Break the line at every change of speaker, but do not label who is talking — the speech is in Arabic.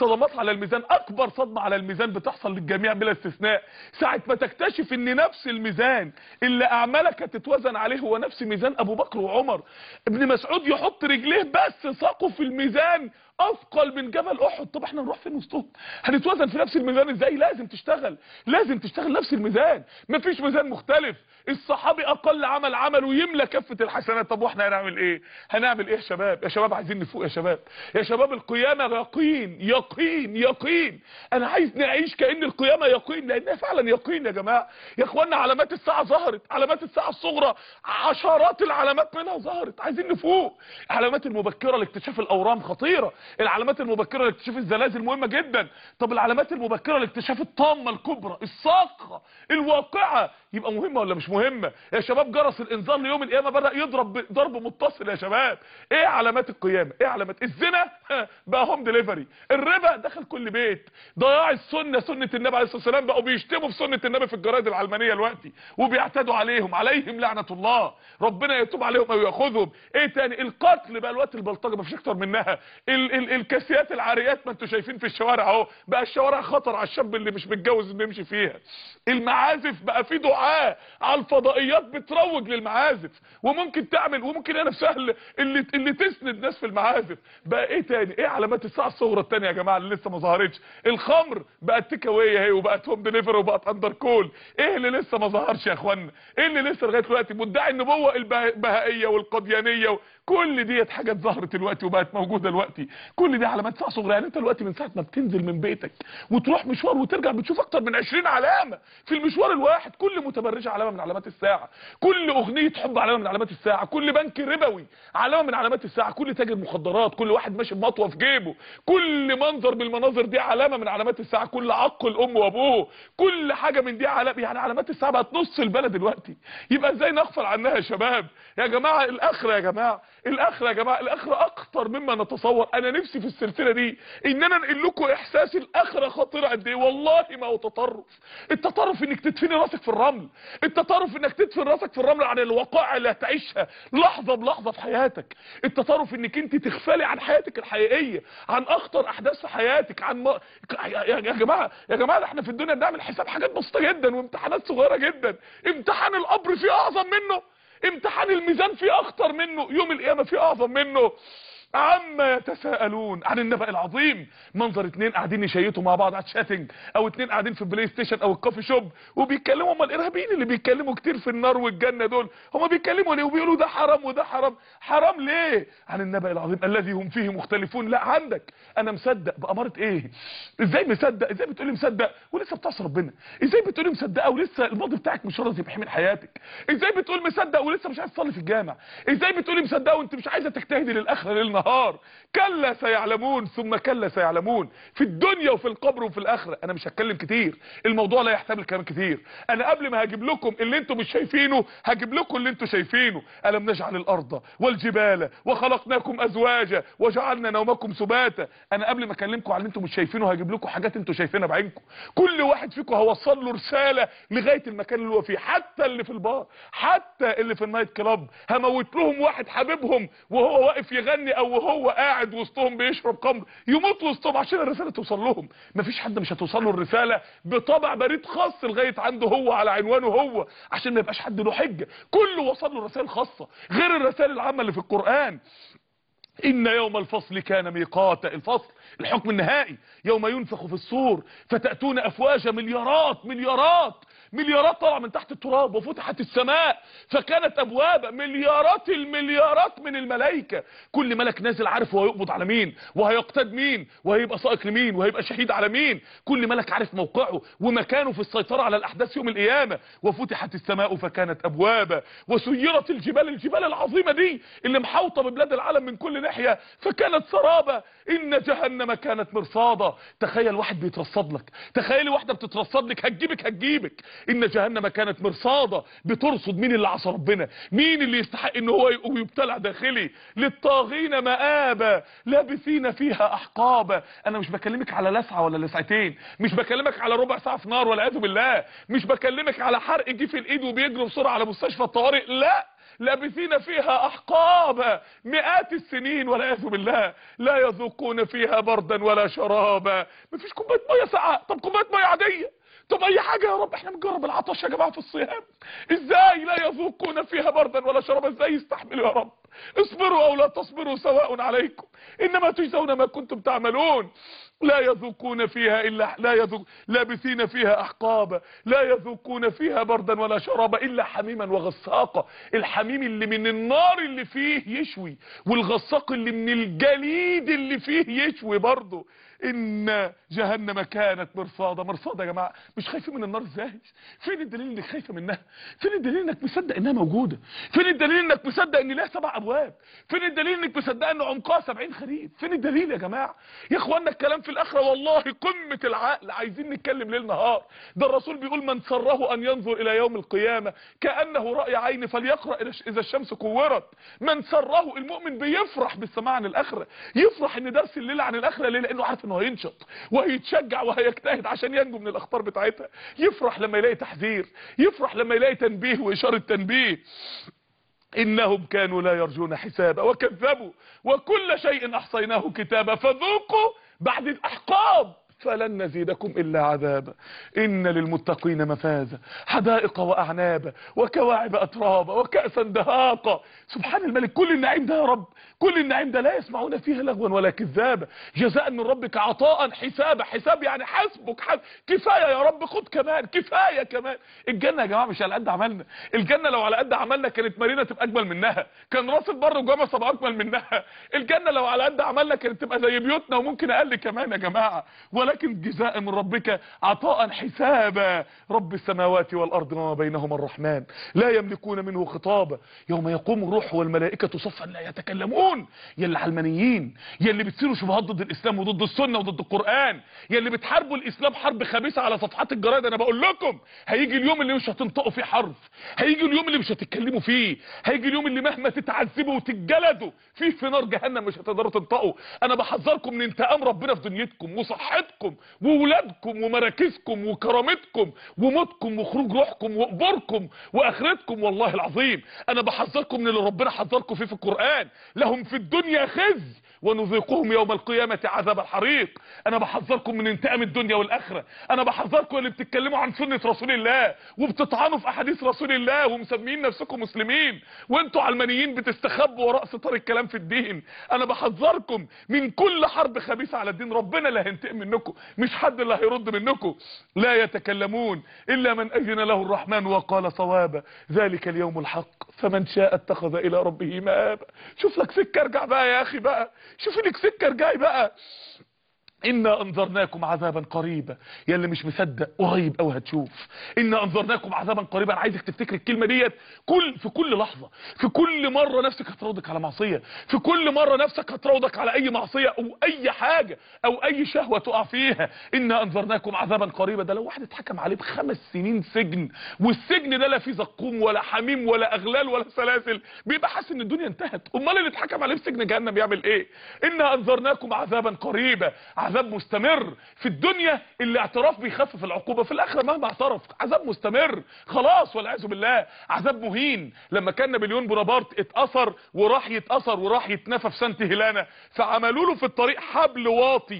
صدمات على الميزان أكبر صدمة على الميزان بتحصل للجميع بلا استثناء. ساعة ما تكتشف إن نفس الميزان اللي أعمالك هتتوزن عليه هو نفس ميزان أبو بكر وعمر. ابن مسعود يحط رجليه بس ساقه في الميزان. أثقل من جبل أحد. طب إحنا نروح فين وسطهم؟ هنتوزن في نفس الميزان إزاي؟ لازم تشتغل لازم تشتغل نفس الميزان. مفيش ميزان مختلف. الصحابي أقل عمل عمله يملى كفة الحسنات. طب وإحنا هنعمل إيه؟ هنعمل إيه يا شباب؟ يا شباب عايزين نفوق يا شباب. يا شباب القيامة يقين يقين يقين. أنا عايز نعيش كأن القيامة يقين لانها فعلا يقين يا جماعة. يا اخوانا علامات الساعة ظهرت. علامات الساعة الصغرى عشرات العلامات منها ظهرت. عايزين نفوق. علامات المبكرة لاكتشاف الأورام خطيرة. العلامات المبكرة لاكتشاف الزلازل مهمة جدا. طب العلامات المبكرة لاكتشاف الطامة الكبرى الصاخه الواقعة يبقى مهمه ولا مش مهمه يا شباب جرس الإنذار ليوم القيامة بدأ يضرب ضرب متصل يا شباب. إيه علامات القيامة؟ إيه علامات؟ الزنا؟ بقى هوم ديليفري الربا دخل كل بيت. ضياع السنة سنة النبي عليه الصلاة والسلام بقوا بيشتموا في سنة النبي في الجرايد العلمانية دلوقتي وبيعتدوا عليهم عليهم لعنة الله. ربنا يتوب عليهم أو يأخذهم. إيه تاني؟ القتل بقى الوقت البلطجة مفيش أكتر منها. ال ال الكاسيات العاريات ما أنتوا شايفين في الشوارع أهو. بقى الشوارع خطر على الشاب اللي مش متجوز إنه يمشي فيها. المعازف بقى في دعاء على الفضائيات بتروج للمعازف وممكن تعمل وممكن هي نفسها اللي اللي, تسند ناس في المعازف. بقى إيه تاني؟ إيه علامات الساعة الصغرى الثانية يا جماعة اللي لسه ما ظهرتش؟ الخمر بقت take away أهي وبقت home delivery وبقت under call إيه اللي لسه ما ظهرش يا اخوانا إيه اللي لسه لغاية دلوقتي؟ مدعي النبوة البهائية والقديانية كل ديت حاجات ظهرت دلوقتي وبقت موجودة دلوقتي. كل دي علامات ساعة صغرى. يعني أنت دلوقتي من ساعة ما بتنزل من بيتك وتروح مشوار وترجع بتشوف أكتر من 20 علامة في المشوار الواحد كل متبرجة علامة من علامات الساعة. كل أغنية حب علامة من علامات الساعة. كل بنك ربوي علامة من علامات الساعة. كل تاجر مخدرات. كل واحد ماشي بمطوه في جيبه. كل منظر من المناظر دي علامة من علامات الساعة. كل عق الأم وأبوه. كل حاجة من دي علامة. يعني علامات الساعة بقت نص البلد دلوقتي. يبقى إزاي نغفل عنها يا شباب؟ يا جماعة الأخرة يا جماعة. الأخرة يا جماعة. الأخرة أكتر مما نتصور. أنا نفسي في السلسلة دي إن أنا أنقل لكم إحساس الأخرة خطيره قد إيه. والله ما هو تطرف. التطرف إنك تدفني راسك في الرمل. التطرف انك تدفن راسك في الرمل عن الوقائع اللي هتعيشها. لحظة بلحظة في حياتك. التطرف انك انت تغفلي عن حياتك الحقيقية. عن أخطر أحداث في حياتك. عن م... يا جماعة يا جماعة إحنا في الدنيا بنعمل حساب حاجات بسيطة جدا وامتحانات صغيرة جدا. امتحان القبر فيه أعظم منه. امتحان الميزان فيه أخطر منه. يوم القيامة فيه أعظم منه. عما يتساءلون عن النبأ العظيم. منظر اتنين قاعدين يشيتوا مع بعض على ال chatting أو اتنين قاعدين في ال PlayStation أو ال coffee shop وبيتكلموا هم الارهابيين اللي بيتكلموا كتير في النار والجنة دول. هم بيتكلموا ليه؟ وبيقولوا ده حرام وده حرام. حرام ليه؟ عن النبأ العظيم الذي هم فيه مختلفون. لا عندك. أنا مصدق بأمارة إيه؟ إزاي مصدق؟ إزاي بتقولي مصدق؟ ولسه بتعصي ربنا. إزاي بتقولي مصدقه ولسه الماضي بتاعك مش راضي يحمل حياتك. إزاي بتقول مصدق ولسه مش عايز تصلي في الجامع؟ إزاي بتقولي مصدقه وأنت مش عايزة تجتهدي للآخرة ليل نهار كلا سيعلمون ثم كلا سيعلمون. في الدنيا وفي القبر وفي الآخرة. أنا مش هتكلم كتير. الموضوع لا يحتمل كلام كتير. أنا قبل ما هجيب لكم اللي أنتم مش شايفينه هجيب لكم اللي أنتم شايفينه. ألم نجعل الأرض والجبال وخلقناكم أزواجا وجعلنا نومكم سباتا. أنا قبل ما أكلمكم على اللي أنتم مش شايفينه هجيب لكم حاجات أنتم شايفينها بعينكم. كل واحد فيكم هوصل له رسالة لغاية المكان اللي هو فيه. حتى اللي في البار حتى اللي في النايت كلاب. هموت لهم واحد حبيبهم وهو واقف يغني أو وهو قاعد وسطهم بيشرب خمر يموت وسطهم عشان الرسالة توصل لهم. مفيش حد مش هتوصل له الرسالة بطبع بريد خاص لغاية عنده هو على عنوانه هو عشان ما يبقاش حد له حجة. كله وصل له رسائل خاصة غير الرسائل العامة اللي في القرآن. إن يوم الفصل كان ميقاتا الفصل الحكم النهائي يوم ينفخ في الصور فتأتون أفواجا مليارات مليارات مليارات طالعة من تحت التراب وفتحت السماء فكانت أبواب مليارات المليارات من الملائكة. كل ملك نازل عارف هو هيقبض على مين وهيقتاد مين وهيبقى سائق لمين وهيبقى شهيد على مين. كل ملك عارف موقعه ومكانه في السيطرة على الأحداث يوم القيامة. وفتحت السماء فكانت أبوابا وسيرت الجبال الجبال العظيمة دي اللي محوطة ببلاد العالم من كل ناحيه فكانت سرابا إن جهنم كانت مرصادا. تخيل واحد بيترصد لك. تخيلي واحدة بتترصد لك. هتجيبك هتجيبك. إن جهنم كانت مرصاده بترصد مين اللي عصى ربنا؟ مين اللي يستحق إن هو يبتلع داخلي؟ للطاغين مآبا. لابثين فيها أحقابا. أنا مش بكلمك على لسعة ولا لسعتين. مش بكلمك على ربع ساعة في نار ولا بالله. مش بكلمك على حرق جه في الإيد وبيجروا بسرعة على مستشفى الطوارئ. لا! لابثين فيها احقابا مئات السنين والعياذ بالله. لا يذوقون فيها بردا ولا شرابا. مفيش كوباية مية ساقعة. طب كوباية مية عادية. طب أي حاجة يا رب. إحنا بنجرب العطش يا جماعة في الصيام. إزاي لا يذوقون فيها بردا ولا شرابا؟ إزاي يستحملوا يا رب؟ اصبروا أو لا تصبروا سواء عليكم. إنما تجزون ما كنتم تعملون. لا يذوقون فيها إلا لا يذوق لابثين فيها أحقابا. لا يذوقون فيها بردا ولا شرابا إلا حميما وغساقا. الحميم اللي من النار اللي فيه يشوي والغساق اللي من الجليد اللي فيه يشوي برضه إن جهنم كانت مرصاده مرصاده يا جماعة مش خايفين من النار إزاي؟ فين الدليل إنك خايفة منها؟ فين الدليل إنك مصدق إنها موجودة؟ فين الدليل إنك مصدق إن لها سبع ابواب فين الدليل إنك مصدق ان عمقها 70 خريف؟ فين الدليل يا جماعة؟ يا اخوانا الكلام في الآخرة. والله قمة العقل. عايزين نتكلم ليل نهار. ده الرسول بيقول من سره أن ينظر إلى يوم القيامة كأنه رأي عين فليقرأ إذا الشمس كورت. من سره المؤمن بيفرح بالسماع عن الآخرة. يفرح إن درس الليل عن الآخرة ليه؟ لأنه عارف إنه هينشط وهيتشجع وهيجتهد عشان ينجو من الأخطار بتاعتها. يفرح لما يلاقي تحذير. يفرح لما يلاقي تنبيه وإشارة تنبيه. إنهم كانوا لا يرجون حسابا وكذبوا. وكل شيء أحصيناه كتابا فذوقوا بعد الأحقاب. فلن نزيدكم إلا عذابا إن للمتقين مفازا. حدائق واعنابا وكواعب اترابا وكاسا دهاقا سبحان الملك كل النعيم ده يا رب كل النعيم ده لا يسمعون فيها لغوا ولا كذابا. جزاء من ربك عطاء حسابا حساب يعني حسبك حسب. كفاية يا رب خد كمان كفاية كمان. الجنة يا جماعة مش على قد عملنا. الجنة لو على قد عملنا كانت مارينا تبقى أجمل منها. كان راس البر وجمصه تبقى أجمل منها. الجنة لو على قد عملنا كانت تبقى زي بيوتنا وممكن أقل كمان يا جماعة. ولكن جزاء من ربك عطاء حسابا. رب السماوات والأرض وما بينهما الرحمن. لا يملكون منه خطابا. يوم يقوم الروح والملائكة صفا لا يتكلمون. يا اللي علمانيين. يا اللي بتصيروا شبهات ضد الإسلام وضد السنة وضد القرآن. يا اللي بتحاربوا الإسلام حرب خبيثة على صفحات الجرايد أنا بقول لكم هيجي اليوم اللي مش هتنطقوا فيه حرف. هيجي اليوم اللي مش هتتكلموا فيه. هيجي اليوم اللي مهما تتعذبوا وتتجلدوا فيه في نار جهنم مش هتقدروا تنطقوا. أنا بحذركم من انتقام ربنا في دنيتكم وصحتكم. وولادكم ومراكزكم وكرامتكم وموتكم وخروج روحكم وقبوركم وآخرتكم والله العظيم. أنا بحذركم من اللي ربنا حذركم فيه في القرآن. لهم في الدنيا خزي ونذيقهم يوم القيامة عذاب الحريق. أنا بحذركم من انتقام الدنيا والآخرة. أنا بحذركم اللي بتتكلموا عن سنة رسول الله وبتطعنوا في أحاديث رسول الله ومسميين نفسكم مسلمين. وأنتوا علمانيين بتستخبوا وراء ستار الكلام في الدين. أنا بحذركم من كل حرب خبيثة على الدين. ربنا اللي هينتقم منكم. مش حد اللي هيرد منكم. لا يتكلمون إلا من أذن له الرحمن وقال صوابا. ذلك اليوم الحق. فمن شاء اتخذ إلى ربه مآبا. شوف لك سكه ارجع بقى يا أخي بقى. شوف لك سكه ارجعي بقى. إنا أنذرناكم عذابا قريبا. يا اللي مش مصدق قريب أو هتشوف. إنا أنذرناكم عذابا قريبا. أنا عايزك تفتكر الكلمة ديت كل في كل لحظة. في كل مرة نفسك هتراودك على معصية. في كل مرة نفسك هتراودك على أي معصية أو أي حاجة أو أي شهوة تقع فيها. إنا أنذرناكم عذابا قريبا. ده لو واحد اتحكم عليه بخمس سنين سجن والسجن ده لا فيه زقوم ولا حميم ولا أغلال ولا سلاسل بيبقى حاسس إن الدنيا انتهت. أمال اللي اتحكم عليه بسجن جهنم يعمل إيه؟ إنا أنذرناكم عذابا قريبا. عذاب مستمر في الدنيا اللي اعتراف بيخفف العقوبة في الآخرة مهما اعترف. عذاب مستمر. خلاص والعياذ بالله. عذاب مهين. لما كان نابليون بونابرت اتأثر وراح يتأثر وراح يتنفى في سانت هيلانا فعملوا له في الطريق حبل واطي.